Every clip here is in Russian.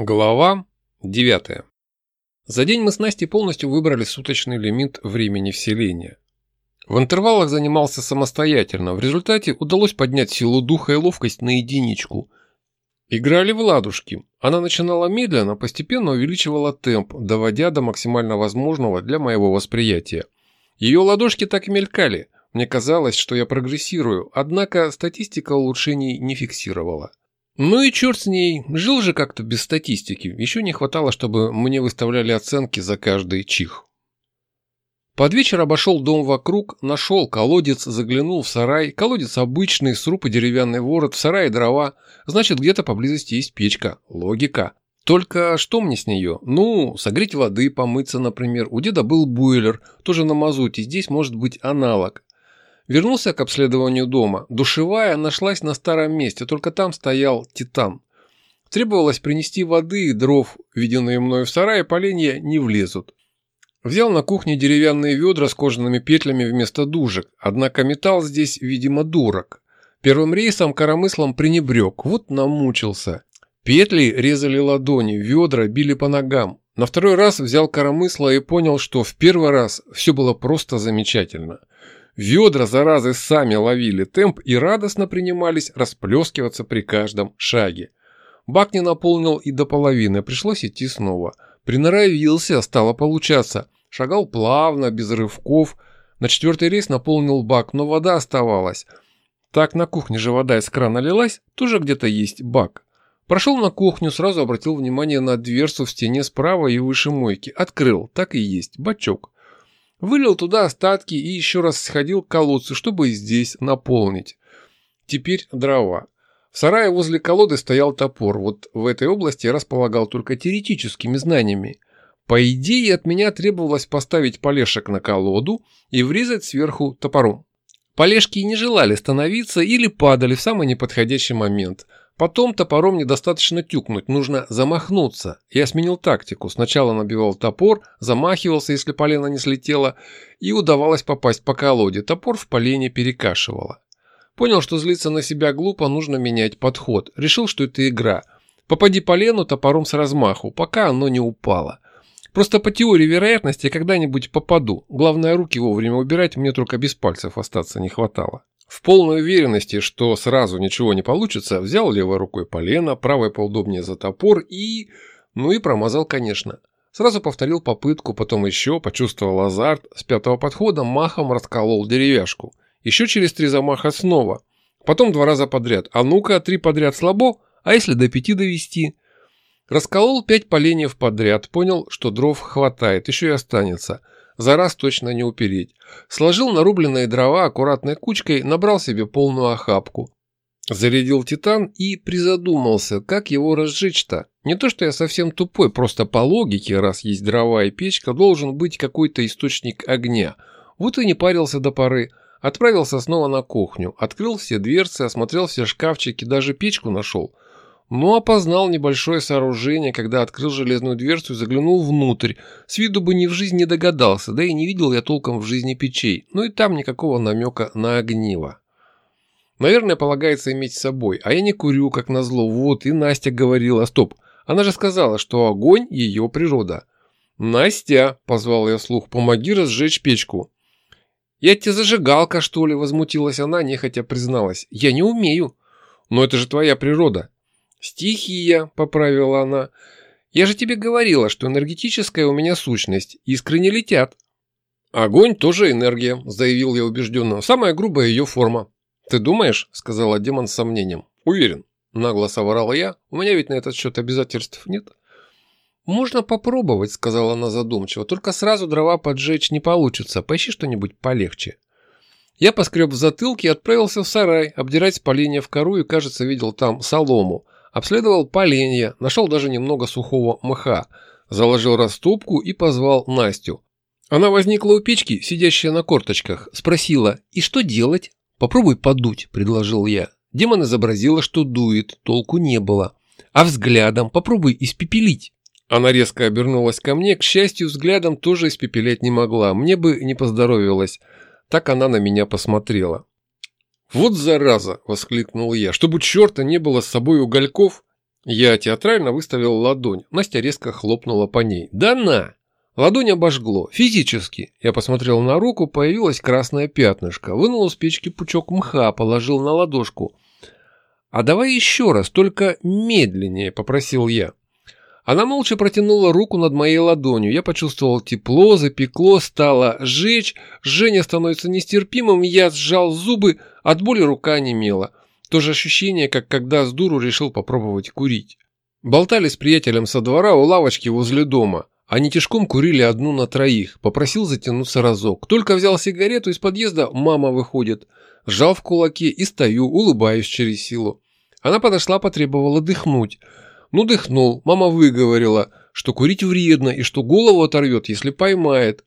Глава 9. За день мы с Настей полностью выбрали суточный лимит времени вселения. В интервалах занимался самостоятельно, в результате удалось поднять силу духа и ловкость на единичку. Играли в ладушки. Она начинала медленно, постепенно увеличивала темп, доводя до максимально возможного для моего восприятия. Ее ладошки так и мелькали. Мне казалось, что я прогрессирую, однако статистика улучшений не фиксировала. Ну и черт с ней, жил же как-то без статистики. Еще не хватало, чтобы мне выставляли оценки за каждый чих. Под вечер обошел дом вокруг, нашел колодец, заглянул в сарай. Колодец обычный, сруб и деревянный ворот, в сарае дрова. Значит, где-то поблизости есть печка. Логика. Только что мне с нее? Ну, согреть воды, помыться, например. У деда был бойлер, тоже на мазуте. Здесь может быть аналог. Вернулся к обследованию дома. Душевая нашлась на старом месте, только там стоял титан. Требовалось принести воды и дров, введенные мною в сарае, поленья не влезут. Взял на кухне деревянные ведра с кожаными петлями вместо дужек, однако металл здесь, видимо, дурак. Первым рейсом коромыслом пренебрег, вот намучился. Петли резали ладони, ведра били по ногам. На второй раз взял коромысло и понял, что в первый раз все было просто замечательно. Ведра, заразы, сами ловили темп и радостно принимались расплескиваться при каждом шаге. Бак не наполнил и до половины, пришлось идти снова. Приноровился, стало получаться. Шагал плавно, без рывков. На четвертый рейс наполнил бак, но вода оставалась. Так на кухне же вода из крана лилась, тоже где-то есть бак. Прошел на кухню, сразу обратил внимание на дверцу в стене справа и выше мойки. Открыл, так и есть, бачок. Вылил туда остатки и еще раз сходил к колодцу, чтобы и здесь наполнить. Теперь дрова. В сарае возле колоды стоял топор. Вот в этой области я располагал только теоретическими знаниями. По идее, от меня требовалось поставить полешек на колоду и врезать сверху топором. Полешки не желали становиться или падали в самый неподходящий момент – Потом топором недостаточно тюкнуть, нужно замахнуться. Я сменил тактику. Сначала набивал топор, замахивался, если полено не слетело, и удавалось попасть по колоде. Топор в полене перекашивало. Понял, что злиться на себя глупо, нужно менять подход. Решил, что это игра. Попади полену топором с размаху, пока оно не упало. Просто по теории вероятности когда-нибудь попаду. Главное, руки вовремя убирать, мне только без пальцев остаться не хватало. В полной уверенности, что сразу ничего не получится, взял левой рукой полено, правой поудобнее за топор и... Ну и промазал, конечно. Сразу повторил попытку, потом еще, почувствовал азарт, с пятого подхода махом расколол деревяшку. Еще через три замаха снова. Потом два раза подряд. А ну-ка, три подряд слабо, а если до пяти довести? Расколол пять поленьев подряд, понял, что дров хватает, еще и останется – за раз точно не упереть. Сложил нарубленные дрова аккуратной кучкой, набрал себе полную охапку. Зарядил титан и призадумался, как его разжечь-то. Не то, что я совсем тупой, просто по логике, раз есть дрова и печка, должен быть какой-то источник огня. Вот и не парился до поры. Отправился снова на кухню, открыл все дверцы, осмотрел все шкафчики, даже печку нашел – но опознал небольшое сооружение, когда открыл железную дверцу и заглянул внутрь. С виду бы ни в жизни не догадался, да и не видел я толком в жизни печей, но и там никакого намека на огниво. Наверное, полагается иметь с собой, а я не курю, как назло, вот, и Настя говорила, стоп, она же сказала, что огонь – ее природа. «Настя», – позвал я слух, – «помоги разжечь печку». «Я тебе зажигалка, что ли?» – возмутилась она, нехотя призналась. «Я не умею». «Но это же твоя природа». «Стихия», — поправила она. «Я же тебе говорила, что энергетическая у меня сущность. Искры не летят». «Огонь тоже энергия», — заявил я убежденно. «Самая грубая ее форма». «Ты думаешь?» — сказала демон с сомнением. «Уверен». Нагло соврала я. «У меня ведь на этот счет обязательств нет». «Можно попробовать», — сказала она задумчиво. «Только сразу дрова поджечь не получится. Поищи что-нибудь полегче». Я поскреб в затылке и отправился в сарай, обдирать спаление в кору и, кажется, видел там солому — Обследовал поленья, нашел даже немного сухого мха, заложил растопку и позвал Настю. Она возникла у печки, сидящая на корточках, спросила «И что делать?» «Попробуй подуть», – предложил я. Демон изобразила, что дует, толку не было. «А взглядом попробуй испепелить». Она резко обернулась ко мне, к счастью, взглядом тоже испепелять не могла, мне бы не поздоровилась. Так она на меня посмотрела. «Вот зараза!» – воскликнул я. «Чтобы черта не было с собой угольков!» Я театрально выставил ладонь. Настя резко хлопнула по ней. «Да на!» Ладонь обожгло. Физически. Я посмотрел на руку, появилось красное пятнышко. Вынул из печки пучок мха, положил на ладошку. «А давай еще раз, только медленнее», — попросил я. Она молча протянула руку над моей ладонью. Я почувствовал тепло, запекло, стало жечь. Женя становится нестерпимым, я сжал зубы, от боли рука немела. То же ощущение, как когда с дуру решил попробовать курить. Болтали с приятелем со двора у лавочки возле дома. Они тяжком курили одну на троих. Попросил затянуться разок. Только взял сигарету из подъезда, мама выходит. Сжал в кулаке и стою, улыбаюсь через силу. Она подошла, потребовала дыхнуть. Ну, дыхнул. Мама выговорила, что курить вредно и что голову оторвет, если поймает.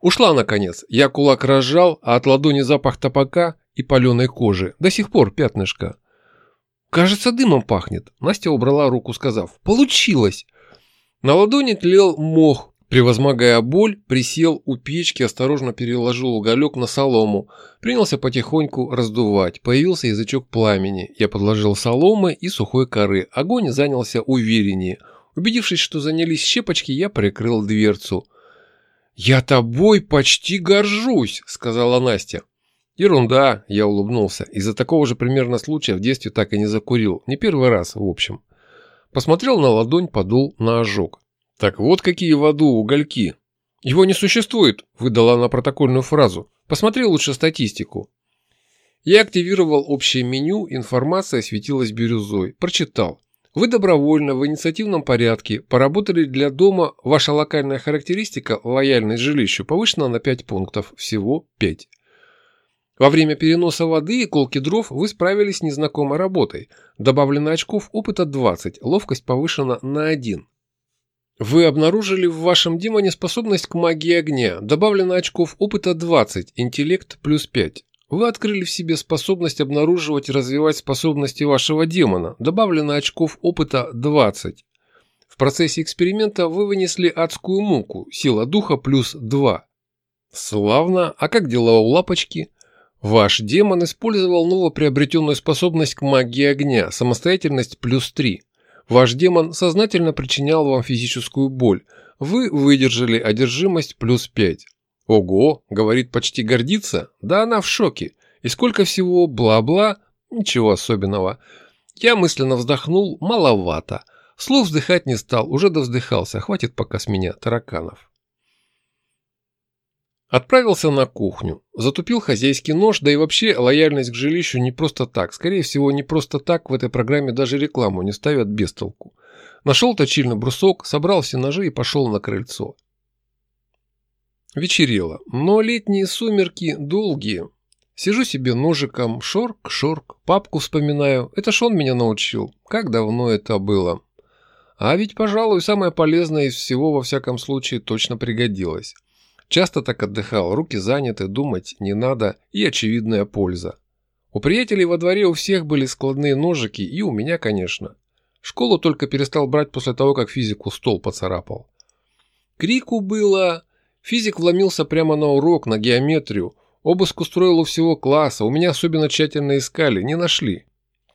Ушла, наконец. Я кулак разжал, а от ладони запах табака и паленой кожи. До сих пор пятнышко. Кажется, дымом пахнет. Настя убрала руку, сказав. Получилось. На ладони тлел мох. Превозмогая боль, присел у печки, осторожно переложил уголек на солому. Принялся потихоньку раздувать. Появился язычок пламени. Я подложил соломы и сухой коры. Огонь занялся увереннее. Убедившись, что занялись щепочки, я прикрыл дверцу. «Я тобой почти горжусь», — сказала Настя. Ерунда, я улыбнулся. Из-за такого же примерно случая в детстве так и не закурил. Не первый раз, в общем. Посмотрел на ладонь, подул на ожог. Так вот какие в аду угольки. Его не существует, выдала она протокольную фразу. Посмотри лучше статистику. Я активировал общее меню, информация светилась бирюзой. Прочитал. Вы добровольно, в инициативном порядке, поработали для дома, ваша локальная характеристика, лояльность жилищу, повышена на 5 пунктов, всего 5. Во время переноса воды и колки дров вы справились с незнакомой работой. Добавлено очков опыта 20, ловкость повышена на 1. Вы обнаружили в вашем демоне способность к магии огня. Добавлено очков опыта 20, интеллект плюс 5. Вы открыли в себе способность обнаруживать и развивать способности вашего демона. Добавлено очков опыта 20. В процессе эксперимента вы вынесли адскую муку, сила духа плюс 2. Славно. А как дела у лапочки? Ваш демон использовал новоприобретенную способность к магии огня, самостоятельность плюс 3. Ваш демон сознательно причинял вам физическую боль. Вы выдержали одержимость плюс 5. Ого, говорит, почти гордится? Да она в шоке. И сколько всего бла-бла? Ничего особенного. Я мысленно вздохнул, маловато. Слух вздыхать не стал, уже довздыхался, хватит пока с меня тараканов. Отправился на кухню. Затупил хозяйский нож, да и вообще лояльность к жилищу не просто так. Скорее всего, не просто так в этой программе даже рекламу не ставят без толку. Нашел точильный брусок, собрал все ножи и пошел на крыльцо. Вечерело, но летние сумерки долгие. Сижу себе ножиком, шорк-шорк, папку вспоминаю. Это ж он меня научил. Как давно это было. А ведь, пожалуй, самое полезное из всего во всяком случае точно пригодилось. Часто так отдыхал, руки заняты, думать не надо и очевидная польза. У приятелей во дворе у всех были складные ножики, и у меня, конечно. Школу только перестал брать после того, как физику стол поцарапал. Крику было... Физик вломился прямо на урок, на геометрию. Обыск устроил у всего класса, у меня особенно тщательно искали, не нашли.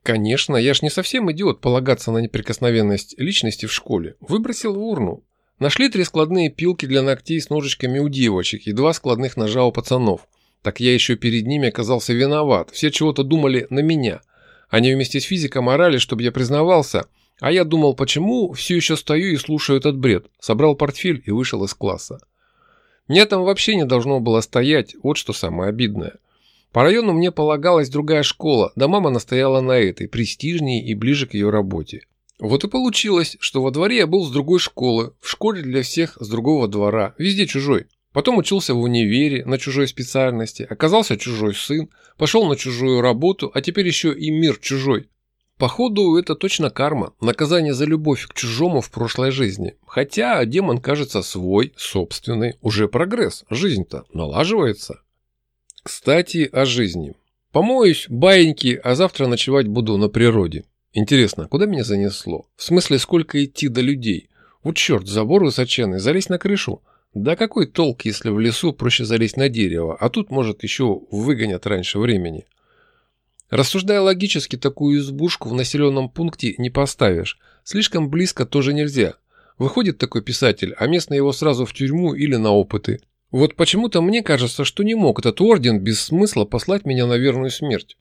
Конечно, я ж не совсем идиот полагаться на неприкосновенность личности в школе. Выбросил в урну. Нашли три складные пилки для ногтей с ножичками у девочек и два складных ножа у пацанов. Так я еще перед ними оказался виноват. Все чего-то думали на меня. Они вместе с физиком орали, чтобы я признавался, а я думал, почему все еще стою и слушаю этот бред. Собрал портфель и вышел из класса. Мне там вообще не должно было стоять, вот что самое обидное. По району мне полагалась другая школа, да мама настояла на этой, престижнее и ближе к ее работе. Вот и получилось, что во дворе я был с другой школы, в школе для всех с другого двора, везде чужой. Потом учился в универе на чужой специальности, оказался чужой сын, пошел на чужую работу, а теперь еще и мир чужой. Походу, это точно карма, наказание за любовь к чужому в прошлой жизни. Хотя демон кажется свой, собственный, уже прогресс, жизнь-то налаживается. Кстати, о жизни. Помоюсь, баиньки, а завтра ночевать буду на природе. Интересно, куда меня занесло? В смысле, сколько идти до людей? Вот черт, забор высоченный, залезть на крышу? Да какой толк, если в лесу проще залезть на дерево, а тут, может, еще выгонят раньше времени. Рассуждая логически, такую избушку в населенном пункте не поставишь. Слишком близко тоже нельзя. Выходит такой писатель, а местные его сразу в тюрьму или на опыты. Вот почему-то мне кажется, что не мог этот орден без смысла послать меня на верную смерть.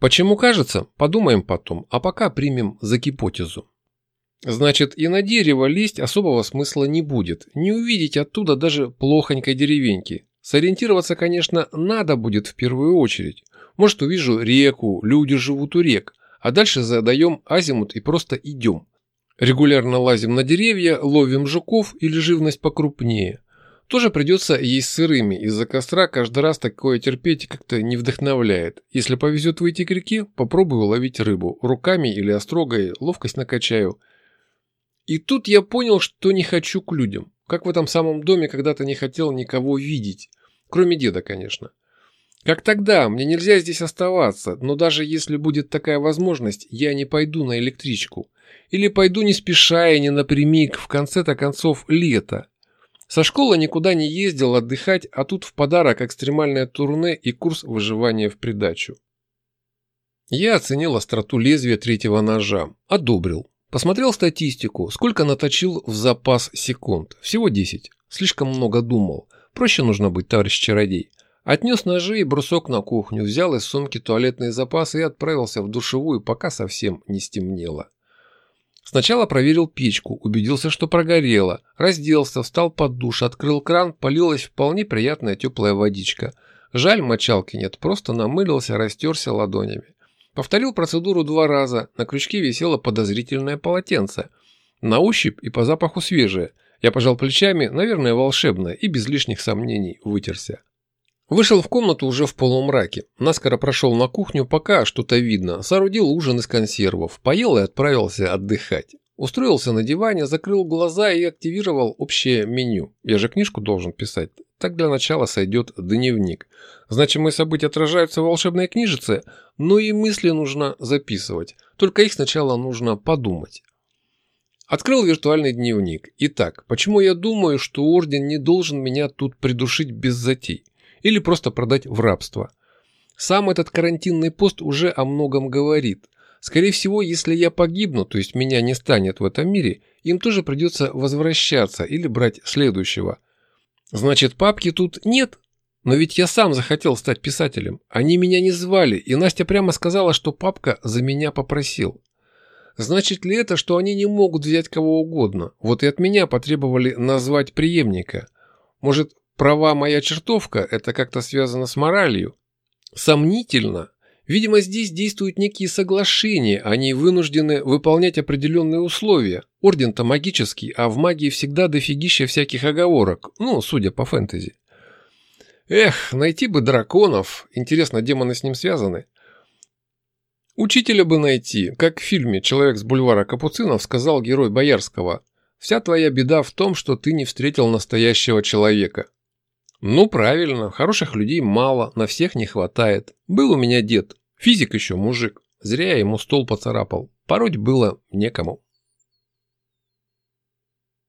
Почему кажется? Подумаем потом, а пока примем за гипотезу. Значит, и на дерево лезть особого смысла не будет. Не увидеть оттуда даже плохонькой деревеньки. Сориентироваться, конечно, надо будет в первую очередь. Может, увижу реку, люди живут у рек, а дальше задаем азимут и просто идем. Регулярно лазим на деревья, ловим жуков или живность покрупнее. Тоже придется есть сырыми, из-за костра каждый раз такое терпеть как-то не вдохновляет. Если повезет выйти к реке, попробую ловить рыбу. Руками или острогой ловкость накачаю. И тут я понял, что не хочу к людям. Как в этом самом доме когда-то не хотел никого видеть. Кроме деда, конечно. Как тогда, мне нельзя здесь оставаться, но даже если будет такая возможность, я не пойду на электричку. Или пойду не спеша и не напрямик, в конце-то концов лето. Со школы никуда не ездил отдыхать, а тут в подарок экстремальное турне и курс выживания в придачу. Я оценил остроту лезвия третьего ножа. Одобрил. Посмотрел статистику, сколько наточил в запас секунд. Всего 10. Слишком много думал. Проще нужно быть, товарищ чародей. Отнес ножи и брусок на кухню, взял из сумки туалетные запасы и отправился в душевую, пока совсем не стемнело. Сначала проверил печку, убедился, что прогорело, разделся, встал под душ, открыл кран, полилась вполне приятная теплая водичка. Жаль, мочалки нет, просто намылился, растерся ладонями. Повторил процедуру два раза, на крючке висело подозрительное полотенце. На ощупь и по запаху свежее. Я пожал плечами, наверное, волшебное, и без лишних сомнений вытерся. Вышел в комнату уже в полумраке. Наскоро прошел на кухню, пока что-то видно. Соорудил ужин из консервов, поел и отправился отдыхать. Устроился на диване, закрыл глаза и активировал общее меню. Я же книжку должен писать. Так для начала сойдет дневник. Значимые события отражаются в волшебной книжице, но и мысли нужно записывать. Только их сначала нужно подумать. Открыл виртуальный дневник. Итак, почему я думаю, что орден не должен меня тут придушить без затей? Или просто продать в рабство. Сам этот карантинный пост уже о многом говорит. Скорее всего, если я погибну, то есть меня не станет в этом мире, им тоже придется возвращаться или брать следующего. Значит, папки тут нет? Но ведь я сам захотел стать писателем. Они меня не звали, и Настя прямо сказала, что папка за меня попросил. Значит ли это, что они не могут взять кого угодно? Вот и от меня потребовали назвать преемника. Может, Права моя чертовка – это как-то связано с моралью. Сомнительно. Видимо, здесь действуют некие соглашения, они вынуждены выполнять определенные условия. Орден-то магический, а в магии всегда дофигища всяких оговорок, ну, судя по фэнтези. Эх, найти бы драконов. Интересно, демоны с ним связаны? Учителя бы найти, как в фильме «Человек с бульвара Капуцинов» сказал герой Боярского. «Вся твоя беда в том, что ты не встретил настоящего человека». Ну, правильно, хороших людей мало, на всех не хватает. Был у меня дед, физик еще мужик. Зря я ему стол поцарапал. Пороть было некому.